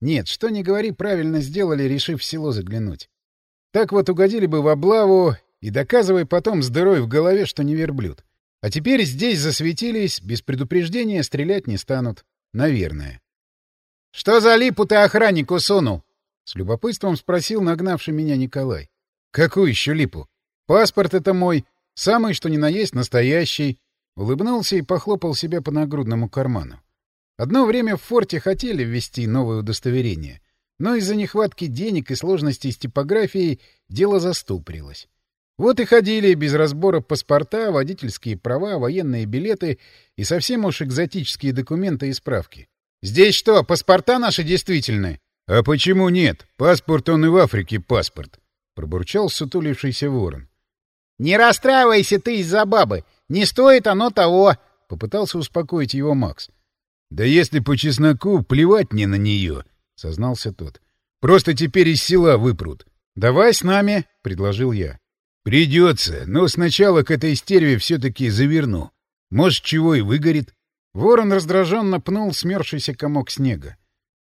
Нет, что не говори, правильно сделали, решив в село заглянуть. Так вот угодили бы в облаву и доказывай потом с дырой в голове, что не верблюд. А теперь здесь засветились, без предупреждения стрелять не станут. Наверное. — Что за липу ты охраннику сунул? — с любопытством спросил нагнавший меня Николай. — Какую еще липу? Паспорт это мой, самый что ни на есть настоящий. Улыбнулся и похлопал себя по нагрудному карману. Одно время в форте хотели ввести новое удостоверение, но из-за нехватки денег и сложностей с типографией дело заступрилось. Вот и ходили без разбора паспорта, водительские права, военные билеты и совсем уж экзотические документы и справки. «Здесь что, паспорта наши действительны?» «А почему нет? Паспорт он и в Африке паспорт», — пробурчал сутулившийся ворон. «Не расстраивайся ты из-за бабы! Не стоит оно того!» — попытался успокоить его Макс. «Да если по чесноку, плевать мне на нее», — сознался тот. «Просто теперь из села выпрут. Давай с нами», — предложил я. Придется, но сначала к этой стерве все-таки заверну. Может, чего и выгорит. Ворон раздраженно пнул смерзшийся комок снега.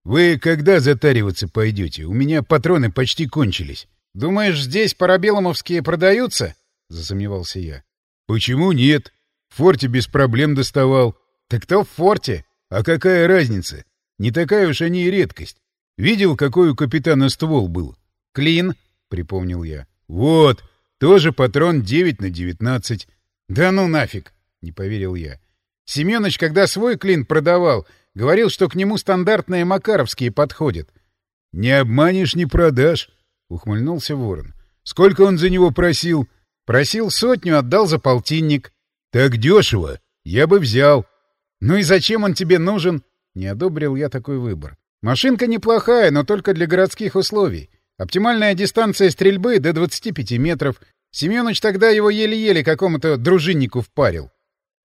Вы когда затариваться пойдете? У меня патроны почти кончились. Думаешь, здесь парабеллумовские продаются? Засомневался я. Почему нет? В форте без проблем доставал. Так кто в форте? А какая разница? Не такая уж они и редкость. Видел, какой у капитана ствол был? Клин, припомнил я. Вот, тоже патрон 9 на 19. Да ну нафиг, не поверил я. Семёныч, когда свой клин продавал, говорил, что к нему стандартные макаровские подходят. Не обманешь, не продашь, ухмыльнулся Ворон. Сколько он за него просил? Просил сотню, отдал за полтинник. Так дешево. Я бы взял. Ну и зачем он тебе нужен? Не одобрил я такой выбор. Машинка неплохая, но только для городских условий. Оптимальная дистанция стрельбы до 25 метров. Семёныч тогда его еле-еле какому-то дружиннику впарил.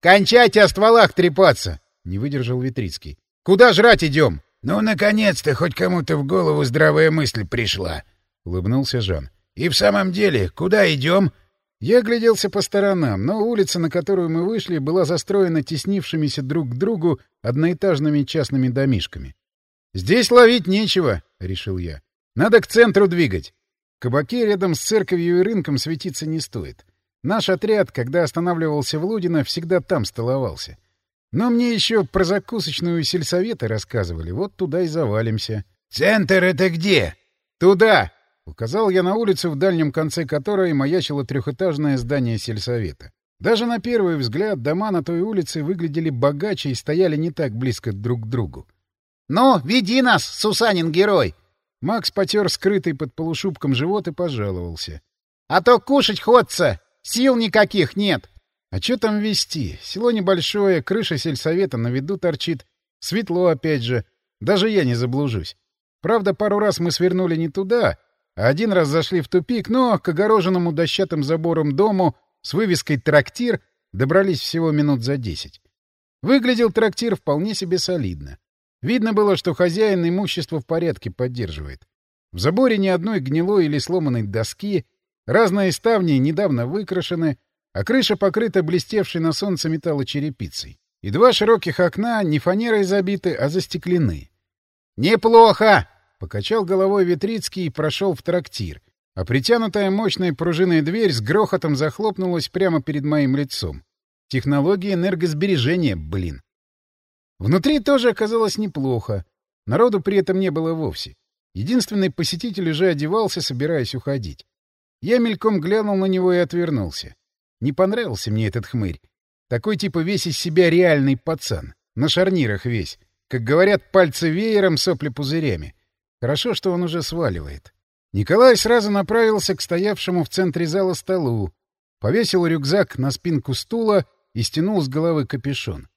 «Кончайте о стволах трепаться!» — не выдержал Витрицкий. «Куда жрать идем?» «Ну, наконец-то хоть кому-то в голову здравая мысль пришла!» — улыбнулся Жан. «И в самом деле, куда идем?» Я огляделся по сторонам, но улица, на которую мы вышли, была застроена теснившимися друг к другу одноэтажными частными домишками. «Здесь ловить нечего», — решил я. Надо к центру двигать. Кабаки рядом с церковью и рынком светиться не стоит. Наш отряд, когда останавливался в Лудино, всегда там столовался. Но мне еще про закусочную сельсоветы рассказывали. Вот туда и завалимся. — Центр это где? — Туда! — указал я на улицу, в дальнем конце которой маячило трехэтажное здание сельсовета. Даже на первый взгляд дома на той улице выглядели богаче и стояли не так близко друг к другу. — Ну, веди нас, Сусанин-герой! Макс потер скрытый под полушубком живот и пожаловался. — А то кушать ходится! Сил никаких нет! — А что там вести? Село небольшое, крыша сельсовета на виду торчит. Светло опять же. Даже я не заблужусь. Правда, пару раз мы свернули не туда, один раз зашли в тупик, но к огороженному дощатым забором дому с вывеской «Трактир» добрались всего минут за десять. Выглядел трактир вполне себе солидно. Видно было, что хозяин имущество в порядке поддерживает. В заборе ни одной гнилой или сломанной доски, разные ставни недавно выкрашены, а крыша покрыта блестевшей на солнце металлочерепицей. И два широких окна не фанерой забиты, а застеклены. «Неплохо!» — покачал головой Витрицкий и прошел в трактир, а притянутая мощной пружиной дверь с грохотом захлопнулась прямо перед моим лицом. Технологии энергосбережения, блин. Внутри тоже оказалось неплохо. Народу при этом не было вовсе. Единственный посетитель уже одевался, собираясь уходить. Я мельком глянул на него и отвернулся. Не понравился мне этот хмырь. Такой типа весь из себя реальный пацан. На шарнирах весь. Как говорят, пальцы веером, сопли пузырями. Хорошо, что он уже сваливает. Николай сразу направился к стоявшему в центре зала столу, повесил рюкзак на спинку стула и стянул с головы капюшон.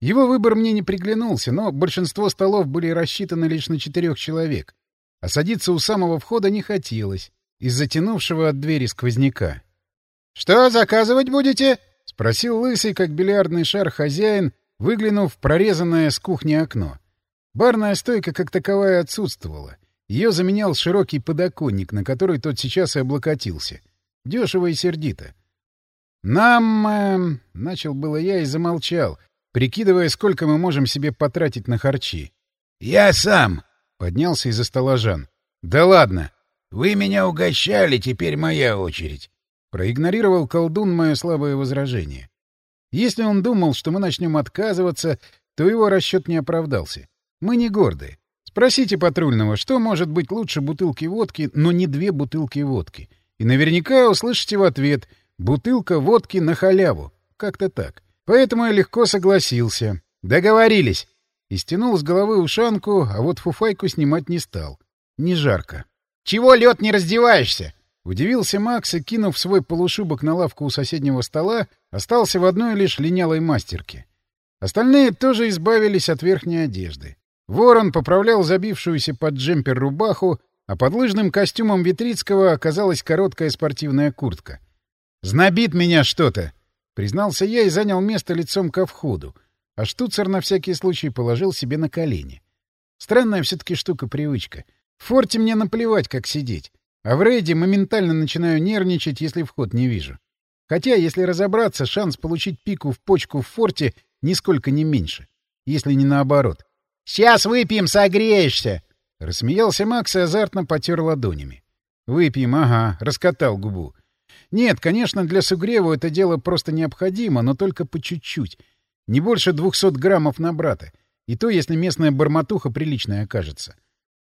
Его выбор мне не приглянулся, но большинство столов были рассчитаны лишь на четырех человек, а садиться у самого входа не хотелось из-за тянувшего от двери сквозняка. — Что, заказывать будете? — спросил лысый, как бильярдный шар хозяин, выглянув в прорезанное с кухни окно. Барная стойка как таковая отсутствовала. Ее заменял широкий подоконник, на который тот сейчас и облокотился. Дешево и сердито. «Нам...» э, — начал было я и замолчал — прикидывая, сколько мы можем себе потратить на харчи. — Я сам! — поднялся из-за стола Жан. «Да ладно!» «Вы меня угощали, теперь моя очередь!» Проигнорировал колдун мое слабое возражение. Если он думал, что мы начнем отказываться, то его расчет не оправдался. Мы не гордые. Спросите патрульного, что может быть лучше бутылки водки, но не две бутылки водки. И наверняка услышите в ответ «бутылка водки на халяву». Как-то так. Поэтому я легко согласился. Договорились. И стянул с головы ушанку, а вот фуфайку снимать не стал. Не жарко. «Чего, лед не раздеваешься?» Удивился Макс и, кинув свой полушубок на лавку у соседнего стола, остался в одной лишь линялой мастерке. Остальные тоже избавились от верхней одежды. Ворон поправлял забившуюся под джемпер рубаху, а под лыжным костюмом Витрицкого оказалась короткая спортивная куртка. «Знобит меня что-то!» — признался я и занял место лицом ко входу, а штуцер на всякий случай положил себе на колени. Странная все-таки штука-привычка. В форте мне наплевать, как сидеть. А в рейде моментально начинаю нервничать, если вход не вижу. Хотя, если разобраться, шанс получить пику в почку в форте нисколько не меньше. Если не наоборот. «Сейчас выпьем, согреешься!» Рассмеялся Макс и азартно потер ладонями. «Выпьем, ага», раскатал губу. «Нет, конечно, для сугрева это дело просто необходимо, но только по чуть-чуть. Не больше двухсот граммов на брата. И то, если местная бормотуха приличная окажется.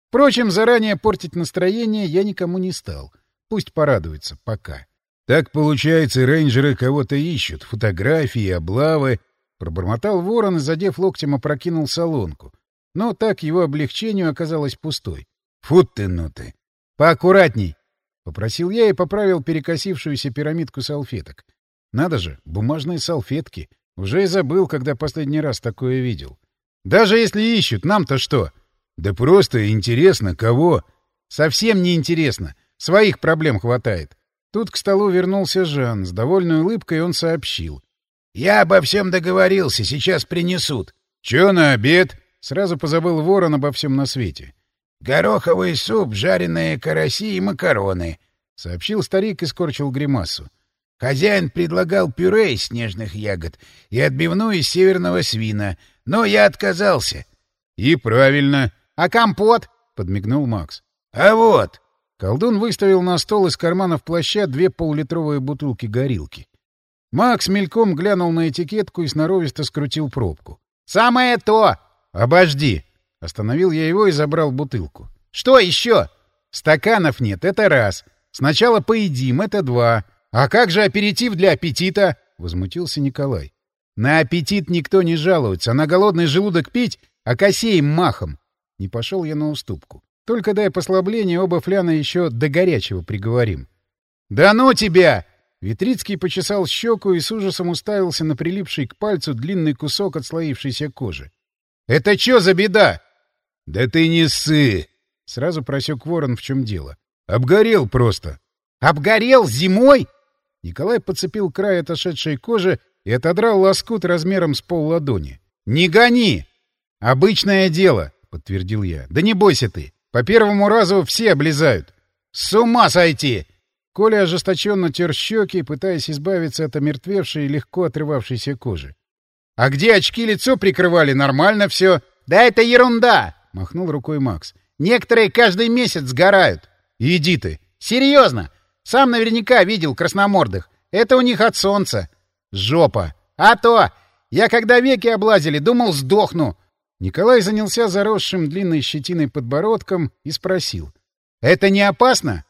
Впрочем, заранее портить настроение я никому не стал. Пусть порадуется. Пока. Так, получается, рейнджеры кого-то ищут. Фотографии, облавы. Пробормотал ворон и, задев локтем, опрокинул солонку. Но так его облегчению оказалось пустой. Фу ты, ну ты! Поаккуратней! — попросил я и поправил перекосившуюся пирамидку салфеток. Надо же, бумажные салфетки. Уже и забыл, когда последний раз такое видел. Даже если ищут, нам-то что? — да просто интересно, кого? Совсем не интересно. Своих проблем хватает. Тут к столу вернулся Жан. С довольной улыбкой он сообщил. — Я обо всем договорился, сейчас принесут. — Чё на обед? Сразу позабыл ворон обо всем на свете. — Гороховый суп, жареные караси и макароны, — сообщил старик и скорчил гримасу. Хозяин предлагал пюре из снежных ягод и отбивную из северного свина, но я отказался. — И правильно. А компот? — подмигнул Макс. — А вот! Колдун выставил на стол из карманов плаща две полулитровые бутылки горилки. Макс мельком глянул на этикетку и сноровисто скрутил пробку. «Самое то!» «Обожди!» Остановил я его и забрал бутылку. «Что еще?» «Стаканов нет, это раз. Сначала поедим, это два. А как же аперитив для аппетита?» Возмутился Николай. «На аппетит никто не жалуется, на голодный желудок пить, а косеем махом. Не пошел я на уступку. Только дай послабление, оба фляна еще до горячего приговорим. — Да ну тебя! Витрицкий почесал щеку и с ужасом уставился на прилипший к пальцу длинный кусок отслоившейся кожи. — Это что за беда? — Да ты не ссы! — сразу просек ворон, в чем дело. — Обгорел просто. — Обгорел зимой? Николай подцепил край отошедшей кожи и отодрал лоскут размером с пол ладони. — Не гони! Обычное дело подтвердил я. «Да не бойся ты! По первому разу все облизают!» «С ума сойти!» Коля ожесточенно тер щеки, пытаясь избавиться от омертвевшей и легко отрывавшейся кожи. «А где очки лицо прикрывали? Нормально все!» «Да это ерунда!» — махнул рукой Макс. «Некоторые каждый месяц сгорают!» «Иди ты!» «Серьезно! Сам наверняка видел красномордых. Это у них от солнца!» «Жопа!» «А то! Я когда веки облазили, думал, сдохну. Николай занялся заросшим длинной щетиной подбородком и спросил. «Это не опасно?»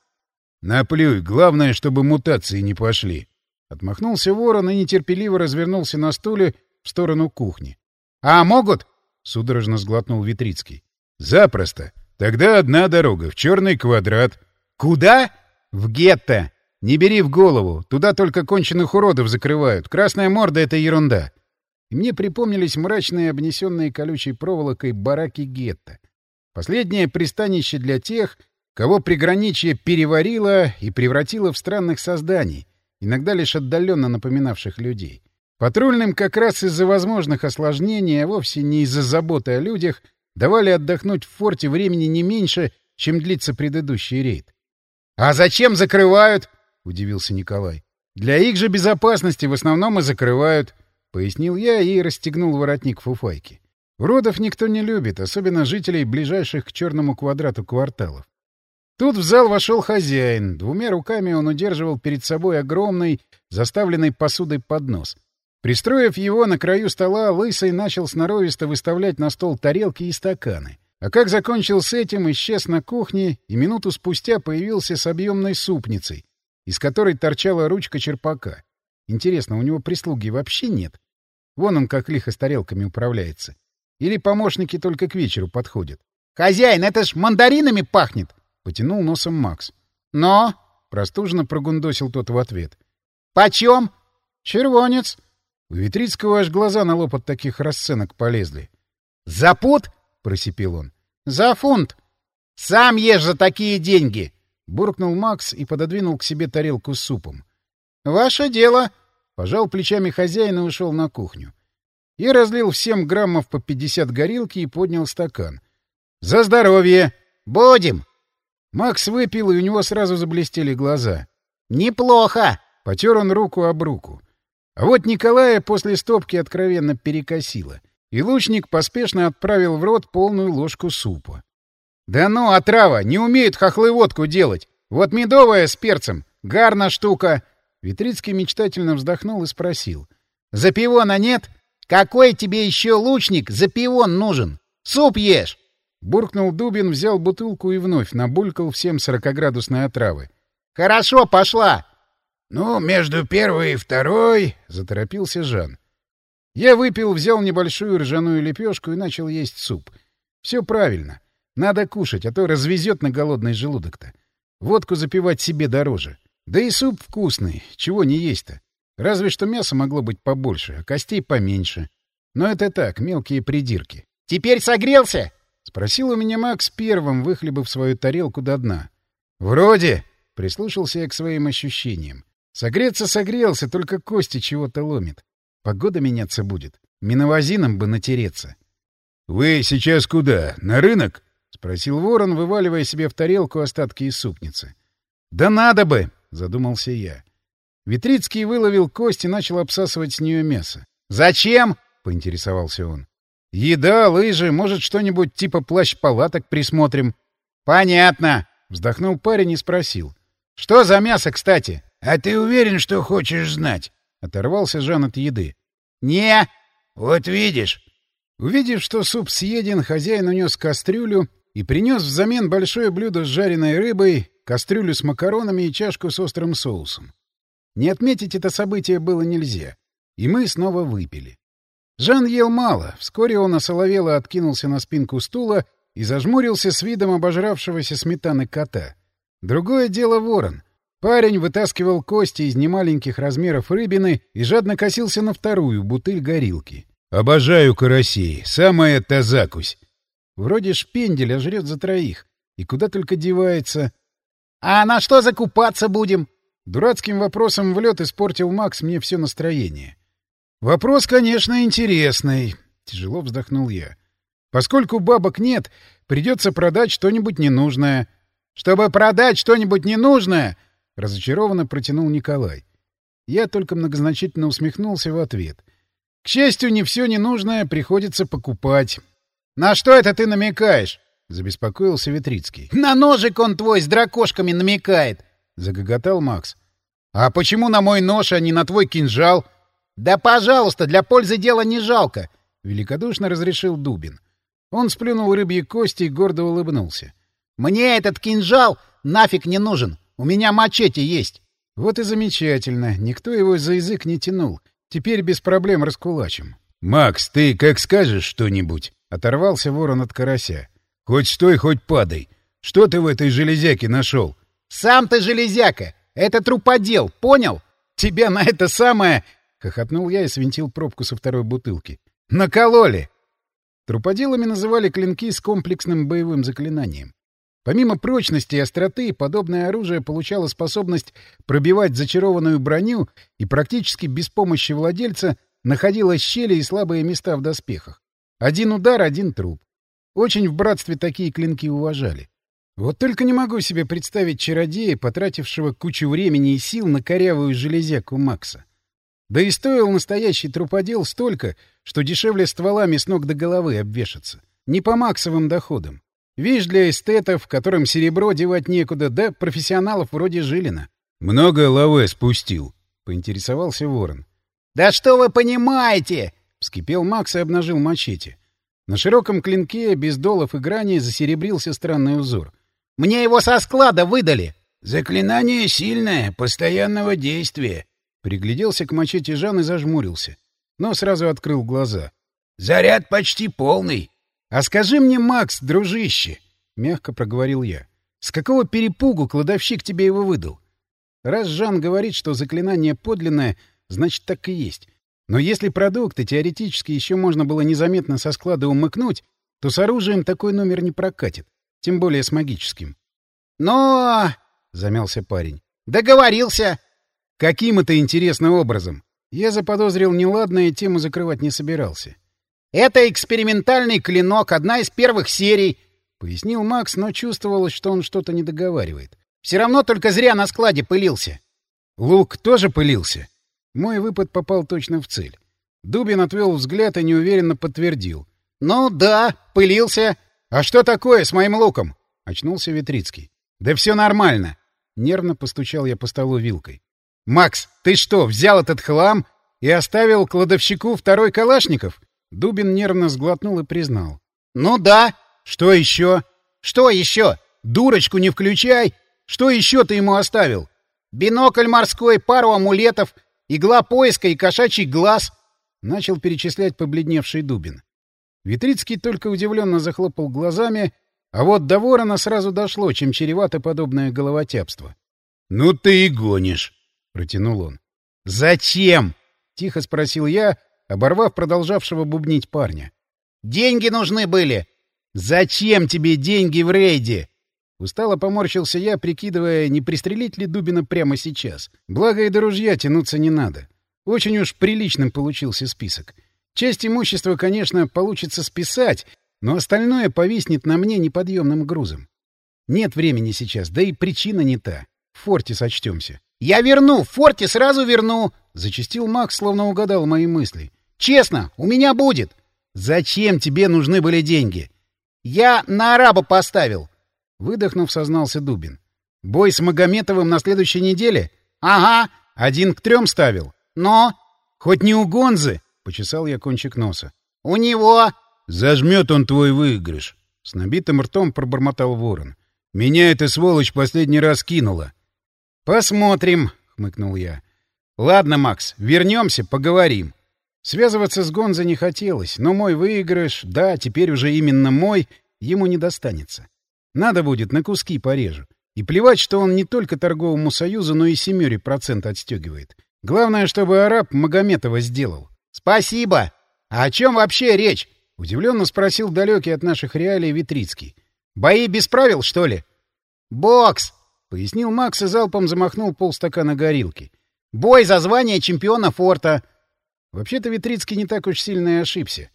«Наплюй, главное, чтобы мутации не пошли». Отмахнулся ворон и нетерпеливо развернулся на стуле в сторону кухни. «А могут?» — судорожно сглотнул Витрицкий. «Запросто. Тогда одна дорога, в черный квадрат». «Куда?» «В гетто. Не бери в голову. Туда только конченых уродов закрывают. Красная морда — это ерунда и мне припомнились мрачные, обнесенные колючей проволокой бараки гетто. Последнее пристанище для тех, кого приграничье переварило и превратило в странных созданий, иногда лишь отдаленно напоминавших людей. Патрульным как раз из-за возможных осложнений, а вовсе не из-за заботы о людях, давали отдохнуть в форте времени не меньше, чем длится предыдущий рейд. — А зачем закрывают? — удивился Николай. — Для их же безопасности в основном и закрывают. — пояснил я и расстегнул воротник фуфайки. Уродов никто не любит, особенно жителей ближайших к черному квадрату кварталов. Тут в зал вошел хозяин. Двумя руками он удерживал перед собой огромный, заставленный посудой поднос. Пристроив его на краю стола, Лысый начал сноровисто выставлять на стол тарелки и стаканы. А как закончил с этим, исчез на кухне и минуту спустя появился с объемной супницей, из которой торчала ручка черпака. Интересно, у него прислуги вообще нет? Вон он как лихо с тарелками управляется. Или помощники только к вечеру подходят. — Хозяин, это ж мандаринами пахнет! — потянул носом Макс. — Но? — простужно прогундосил тот в ответ. — Почем? — Червонец. У Витрицкого аж глаза на лоб от таких расценок полезли. — За пуд? — просипел он. — За фунт. — Сам ешь за такие деньги! — буркнул Макс и пододвинул к себе тарелку с супом. — Ваше дело! — пожал плечами хозяин и ушел на кухню. Я разлил всем граммов по пятьдесят горилки и поднял стакан. — За здоровье! — Будем! Макс выпил, и у него сразу заблестели глаза. «Неплохо!» — потер он руку об руку. А вот Николая после стопки откровенно перекосило, и лучник поспешно отправил в рот полную ложку супа. «Да ну, отрава! Не умеют хохлы водку делать! Вот медовая с перцем! Гарна штука!» Витрицкий мечтательно вздохнул и спросил. «За пивона нет? Какой тебе еще лучник за пивон нужен? Суп ешь!» Буркнул Дубин, взял бутылку и вновь набулькал всем сорокоградусной отравы. — Хорошо, пошла! — Ну, между первой и второй... — заторопился Жан. Я выпил, взял небольшую ржаную лепешку и начал есть суп. Все правильно. Надо кушать, а то развезет на голодный желудок-то. Водку запивать себе дороже. Да и суп вкусный, чего не есть-то. Разве что мясо могло быть побольше, а костей поменьше. Но это так, мелкие придирки. — Теперь согрелся? — спросил у меня Макс первым, выхлебав свою тарелку до дна. «Вроде!» — прислушался я к своим ощущениям. «Согреться согрелся, только кости чего-то ломит. Погода меняться будет. Миновазином бы натереться». «Вы сейчас куда? На рынок?» — спросил ворон, вываливая себе в тарелку остатки из супницы. «Да надо бы!» — задумался я. Витрицкий выловил кость и начал обсасывать с нее мясо. «Зачем?» — поинтересовался он. Еда, лыжи, может, что-нибудь типа плащ-палаток присмотрим. — Понятно, — вздохнул парень и спросил. — Что за мясо, кстати? — А ты уверен, что хочешь знать? — оторвался Жан от еды. — Не. — Вот видишь. Увидев, что суп съеден, хозяин унес кастрюлю и принес взамен большое блюдо с жареной рыбой, кастрюлю с макаронами и чашку с острым соусом. Не отметить это событие было нельзя. И мы снова выпили. Жан ел мало. Вскоре он осоловело откинулся на спинку стула и зажмурился с видом обожравшегося сметаны кота. Другое дело ворон. Парень вытаскивал кости из немаленьких размеров рыбины и жадно косился на вторую бутыль горилки. «Обожаю карасей. Самая тазакусь». Вроде шпендель, а жрет за троих. И куда только девается. «А на что закупаться будем?» Дурацким вопросом в лед испортил Макс мне все настроение. Вопрос, конечно, интересный. Тяжело вздохнул я. Поскольку бабок нет, придется продать что-нибудь ненужное. Чтобы продать что-нибудь ненужное, разочарованно протянул Николай. Я только многозначительно усмехнулся в ответ. К счастью, не все ненужное приходится покупать. На что это ты намекаешь? забеспокоился Витрицкий. На ножик он твой с дракошками намекает, загоготал Макс. А почему на мой нож, а не на твой кинжал? «Да, пожалуйста, для пользы дела не жалко!» — великодушно разрешил Дубин. Он сплюнул рыбьи кости и гордо улыбнулся. «Мне этот кинжал нафиг не нужен! У меня мачете есть!» Вот и замечательно. Никто его за язык не тянул. Теперь без проблем раскулачим. «Макс, ты как скажешь что-нибудь?» — оторвался ворон от карася. «Хоть стой, хоть падай. Что ты в этой железяке нашел?» «Сам ты железяка! Это труподел, понял? Тебя на это самое Хохотнул я и свинтил пробку со второй бутылки. «Накололи!» Труподелами называли клинки с комплексным боевым заклинанием. Помимо прочности и остроты, подобное оружие получало способность пробивать зачарованную броню и практически без помощи владельца находило щели и слабые места в доспехах. Один удар — один труп. Очень в братстве такие клинки уважали. Вот только не могу себе представить чародея, потратившего кучу времени и сил на корявую железяку Макса. Да и стоил настоящий труподел столько, что дешевле стволами с ног до головы обвешаться. Не по максовым доходам. Вишь для эстетов, которым серебро девать некуда, да профессионалов вроде Жилина. — Много лаве спустил, — поинтересовался ворон. — Да что вы понимаете? — вскипел Макс и обнажил мачете. На широком клинке, без долов и граней, засеребрился странный узор. — Мне его со склада выдали. — Заклинание сильное, постоянного действия. Пригляделся к мачете Жан и зажмурился, но сразу открыл глаза. — Заряд почти полный. — А скажи мне, Макс, дружище, — мягко проговорил я, — с какого перепугу кладовщик тебе его выдал? Раз Жан говорит, что заклинание подлинное, значит, так и есть. Но если продукты теоретически еще можно было незаметно со склада умыкнуть, то с оружием такой номер не прокатит, тем более с магическим. «Но...» — замялся парень. «Договорился!» «Каким это интересным образом?» Я заподозрил неладное и тему закрывать не собирался. «Это экспериментальный клинок, одна из первых серий», — пояснил Макс, но чувствовалось, что он что-то не договаривает. «Все равно только зря на складе пылился». «Лук тоже пылился?» Мой выпад попал точно в цель. Дубин отвел взгляд и неуверенно подтвердил. «Ну да, пылился». «А что такое с моим луком?» — очнулся Витрицкий. «Да все нормально!» — нервно постучал я по столу вилкой. «Макс, ты что, взял этот хлам и оставил кладовщику второй Калашников?» Дубин нервно сглотнул и признал. «Ну да». «Что еще?» «Что еще?» «Дурочку не включай! Что еще ты ему оставил?» «Бинокль морской, пару амулетов, игла поиска и кошачий глаз», — начал перечислять побледневший Дубин. Витрицкий только удивленно захлопал глазами, а вот до ворона сразу дошло, чем чревато подобное головотяпство. — Ну ты и гонишь! — протянул он. «Зачем?» — тихо спросил я, оборвав продолжавшего бубнить парня. «Деньги нужны были!» «Зачем тебе деньги в рейде?» Устало поморщился я, прикидывая, не пристрелить ли Дубина прямо сейчас. Благо и до ружья тянуться не надо. Очень уж приличным получился список. Часть имущества, конечно, получится списать, но остальное повиснет на мне неподъемным грузом. Нет времени сейчас, да и причина не та. В форте сочтемся. «Я верну! В форте сразу верну!» — зачастил Макс, словно угадал мои мысли. «Честно, у меня будет!» «Зачем тебе нужны были деньги?» «Я на араба поставил!» Выдохнув, сознался Дубин. «Бой с Магометовым на следующей неделе?» «Ага!» «Один к трем ставил?» «Но...» «Хоть не у Гонзы!» — почесал я кончик носа. «У него...» «Зажмет он твой выигрыш!» С набитым ртом пробормотал ворон. «Меня эта сволочь последний раз кинула!» «Посмотрим», — хмыкнул я. «Ладно, Макс, вернемся, поговорим». Связываться с Гонзо не хотелось, но мой выигрыш, да, теперь уже именно мой, ему не достанется. Надо будет, на куски порежу. И плевать, что он не только торговому союзу, но и семере процент отстегивает. Главное, чтобы араб Магометова сделал. «Спасибо! А о чем вообще речь?» — удивленно спросил далекий от наших реалий Витрицкий. «Бои без правил, что ли?» «Бокс!» Пояснил Макс и залпом замахнул полстакана горилки. «Бой за звание чемпиона форта!» Вообще-то Витрицкий не так уж сильно и ошибся.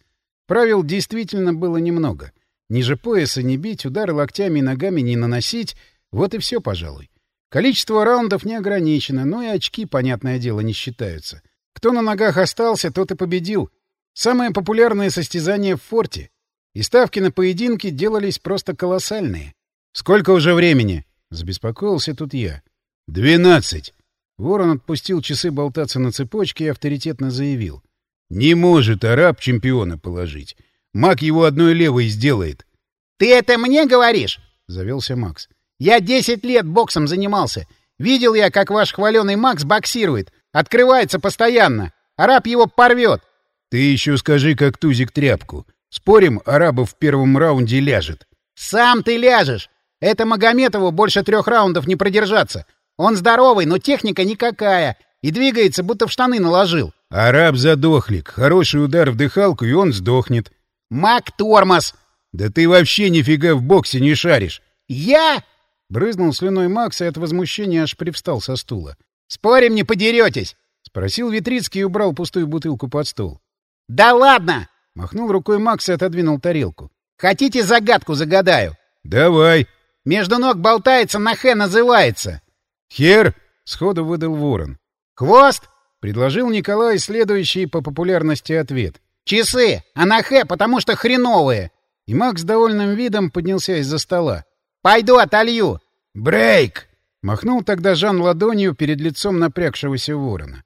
Правил действительно было немного. Ниже пояса не бить, удары локтями и ногами не наносить — вот и все, пожалуй. Количество раундов не ограничено, но и очки, понятное дело, не считаются. Кто на ногах остался, тот и победил. Самые популярные состязания в форте. И ставки на поединки делались просто колоссальные. «Сколько уже времени?» Забеспокоился тут я. «Двенадцать!» Ворон отпустил часы болтаться на цепочке и авторитетно заявил. «Не может араб чемпиона положить. Маг его одной левой сделает». «Ты это мне говоришь?» — завелся Макс. «Я десять лет боксом занимался. Видел я, как ваш хваленый Макс боксирует. Открывается постоянно. Араб его порвет». «Ты еще скажи, как тузик тряпку. Спорим, арабов в первом раунде ляжет». «Сам ты ляжешь. Это Магометову больше трех раундов не продержаться. Он здоровый, но техника никакая. И двигается, будто в штаны наложил. Араб задохлик. Хороший удар в дыхалку, и он сдохнет. Маг тормоз. Да ты вообще нифига в боксе не шаришь. Я? Брызнул слюной Макс и от возмущения аж привстал со стула. Спорим, не подеретесь? Спросил Витрицкий и убрал пустую бутылку под стол. Да ладно! Махнул рукой Макс и отодвинул тарелку. Хотите загадку загадаю? Давай. Между ног болтается, на «х» называется. Хер? Сходу выдал ворон. Хвост? — предложил Николай следующий по популярности ответ. «Часы! А на Х, потому что хреновые!» И Макс с довольным видом поднялся из-за стола. «Пойду отолью!» «Брейк!» Махнул тогда Жан ладонью перед лицом напрягшегося ворона.